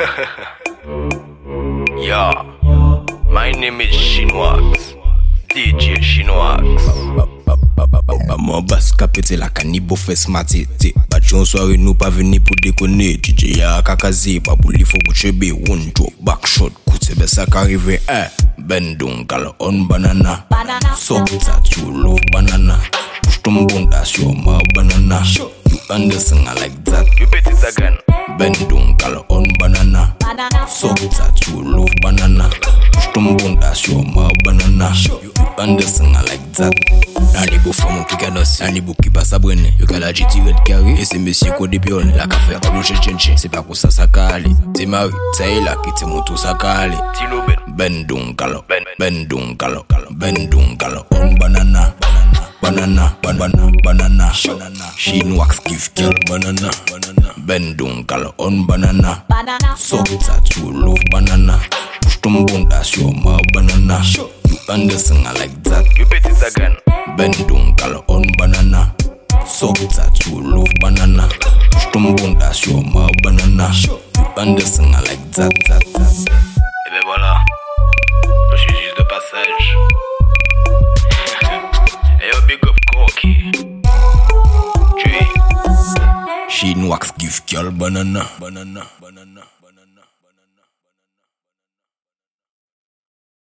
yeah, my name is Shinwax. DJ Shinwax. Maman basse capete la canibo fait smarté Battu en soirée nous pas venir pour déconner DJ ya kakazi pas pour faut que chebe one drop back shot Koute be ça qu'arrive eh Ben donc kala on banana Banana. So that you love banana Push ton bunda sur ma banana You understand I like that You Repeat it again. Ben donc on So that you love banana. Push ton bunda sur ma banana. You understand I like that. Nan li bo fwa moun ki kanos Nan li bo ki pa sa brene Yo ka la jeti red kari E se mesye ko depiol La ka fe tablo chen chen. Chen Se pa pou sa sa ka ale Te mari, sa e la ki te moto sa ka ale Tilo Ben. Ben kalo Ben. Ben don kalo Ben don kalo On banana Banana Banana Banana. Sheen wax give girl banana Ben don kalo On banana. Banana. So that you love banana. Push ton bunda sur ma banana. You understand I like that. Repeat it again. Ben don kalo on banana. So that you love banana. Push ton bunda sur ma banana. You understand I like that, that, up Corky. Tu es. Sheen wax give girl banana Banana Banana